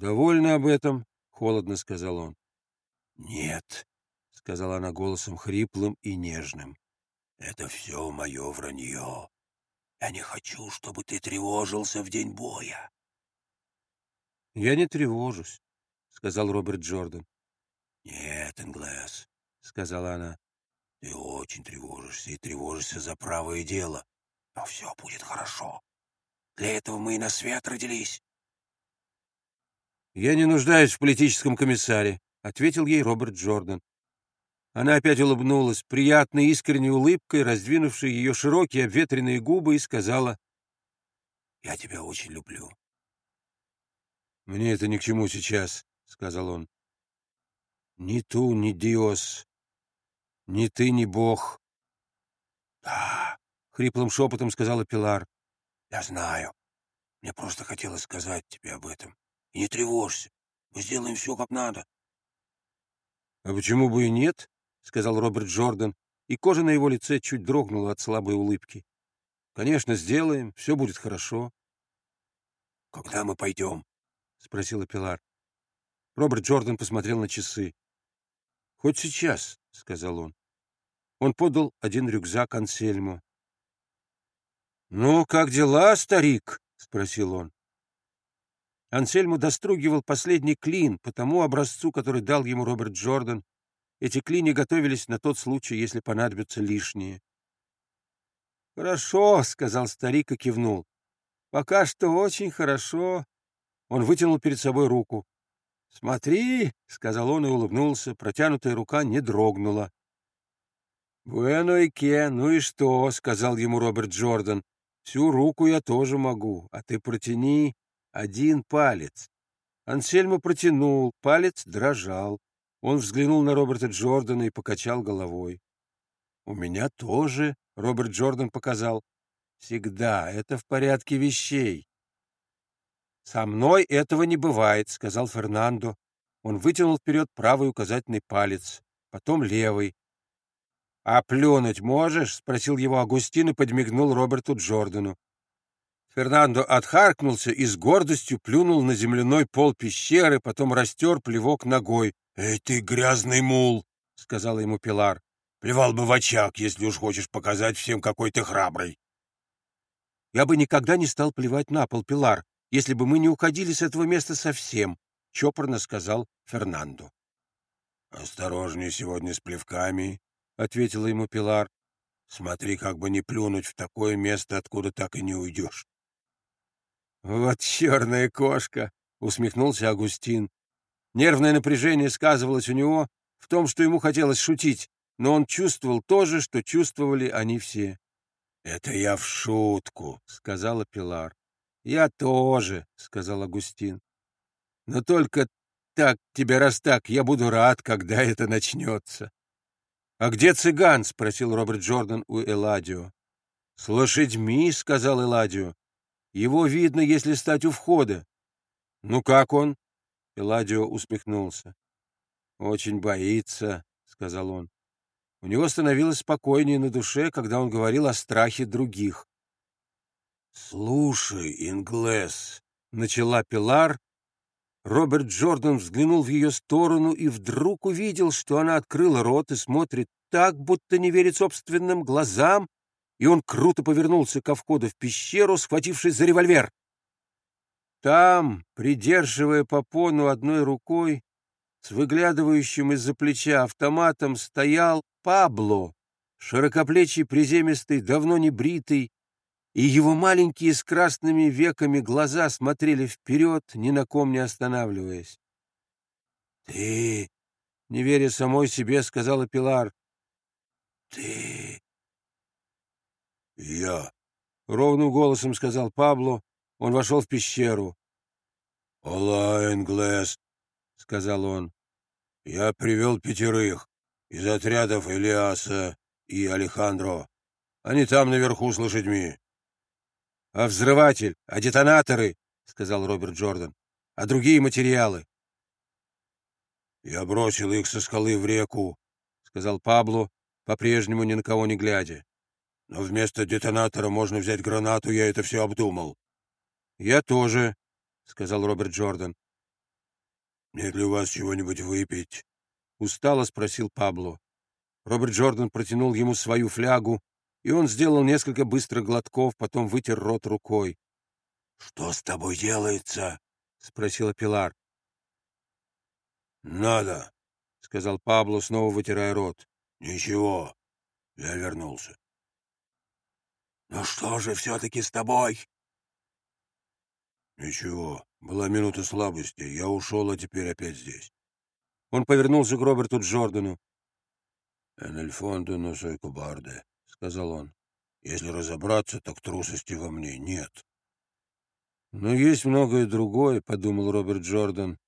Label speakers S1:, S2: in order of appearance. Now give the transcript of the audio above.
S1: «Довольны об этом?» — холодно сказал он.
S2: «Нет», —
S1: сказала она голосом хриплым и нежным.
S2: «Это все мое вранье. Я не хочу, чтобы ты тревожился в день боя».
S1: «Я не тревожусь», — сказал Роберт Джордан.
S2: «Нет, Инглес», —
S1: сказала она.
S2: «Ты очень тревожишься и тревожишься за правое дело. Но все будет хорошо. Для этого мы и на свет родились».
S1: «Я не нуждаюсь в политическом комиссаре», — ответил ей Роберт Джордан. Она опять улыбнулась, приятной искренней улыбкой, раздвинувшей ее широкие обветренные губы, и сказала,
S2: «Я тебя очень люблю».
S1: «Мне это ни к чему сейчас», — сказал он. «Ни ту, ни Диос, ни ты, ни Бог».
S2: «Да», —
S1: хриплым шепотом сказала Пилар.
S2: «Я знаю. Мне просто хотелось сказать тебе об этом. И не тревожься. Мы сделаем все как надо».
S1: «А почему бы и нет?» — сказал Роберт Джордан, и кожа на его лице чуть дрогнула от слабой улыбки. «Конечно, сделаем, все будет хорошо».
S2: «Когда мы пойдем?»
S1: — спросила Пилар. Роберт Джордан посмотрел на часы. «Хоть сейчас», — сказал он. Он подал один рюкзак Ансельму. «Ну, как дела, старик?» — спросил он. Ансельму достругивал последний клин по тому образцу, который дал ему Роберт Джордан. Эти клини готовились на тот случай, если понадобятся лишние. «Хорошо», — сказал старик и кивнул. «Пока что очень хорошо». Он вытянул перед собой руку. «Смотри», — сказал он и улыбнулся, протянутая рука не дрогнула. «Буэно и ке, ну и что?» — сказал ему Роберт Джордан. «Всю руку я тоже могу, а ты протяни один палец». Ансельмо протянул, палец дрожал. Он взглянул на Роберта Джордана и покачал головой. «У меня тоже», — Роберт Джордан показал. «Всегда, это в порядке вещей». «Со мной этого не бывает», — сказал Фернандо. Он вытянул вперед правый указательный палец, потом левый. «А плюнуть можешь?» — спросил его Агустин и подмигнул Роберту Джордану. Фернандо отхаркнулся и с гордостью плюнул на земляной пол пещеры, потом растер плевок ногой.
S2: «Эй ты, грязный мул!» — сказала ему Пилар. «Плевал бы в очаг, если уж хочешь показать всем, какой ты храбрый».
S1: «Я бы никогда не стал плевать на пол, Пилар, если бы мы не уходили с этого места совсем», — чопорно сказал Фернандо.
S2: «Осторожнее сегодня с плевками», — ответила ему Пилар. «Смотри, как бы не плюнуть в такое место, откуда так и не уйдешь».
S1: «Вот черная кошка!» — усмехнулся Агустин. Нервное напряжение сказывалось у него в том, что ему хотелось шутить, но он чувствовал то же, что чувствовали они все.
S2: «Это я в шутку», — сказала Пилар.
S1: «Я тоже», — сказал Агустин. «Но только так тебе раз так, я буду рад, когда это начнется». «А где цыган?» — спросил Роберт Джордан у Эладио. «С лошадьми», — сказал Эладио. «Его видно, если стать у входа». «Ну как он?» Эладио усмехнулся. «Очень боится», — сказал он. У него становилось спокойнее на душе, когда он говорил о страхе других.
S2: «Слушай, Инглес», —
S1: начала Пилар. Роберт Джордан взглянул в ее сторону и вдруг увидел, что она открыла рот и смотрит так, будто не верит собственным глазам, и он круто повернулся ко входу в пещеру, схватившись за револьвер. Там, придерживая попону одной рукой, с выглядывающим из-за плеча автоматом стоял Пабло, широкоплечий, приземистый, давно не бритый, и его маленькие с красными веками глаза смотрели вперед, ни на ком не останавливаясь.
S2: — Ты,
S1: не веря самой себе, сказала Пилар.
S2: — Ты... — Я, —
S1: ровным голосом сказал Пабло, он вошел в пещеру.
S2: «Ола, Энглес», — сказал он, — «я привел пятерых из отрядов Элиаса и Алехандро. Они там наверху с лошадьми».
S1: «А взрыватель? А детонаторы?» — сказал Роберт Джордан. «А другие материалы?»
S2: «Я бросил их со скалы в реку», — сказал Пабло, по-прежнему ни на кого не глядя. «Но вместо детонатора можно взять гранату, я это все обдумал».
S1: «Я тоже», — сказал Роберт Джордан.
S2: Нет ли у вас чего-нибудь выпить?
S1: Устало спросил Пабло. Роберт Джордан протянул ему свою флягу, и он сделал несколько быстрых глотков, потом вытер рот рукой.
S2: — Что с тобой делается?
S1: — спросила Пилар.
S2: — Надо, — сказал Пабло, снова вытирая рот. — Ничего, я вернулся. — Ну что же все-таки с тобой? — Ничего, была минута слабости. Я ушел, а теперь опять здесь.
S1: Он повернулся к Роберту Джордану.
S2: «En el fondo no soy cobarde», — сказал он. «Если разобраться, так трусости во мне нет».
S1: «Но есть многое другое», — подумал Роберт Джордан.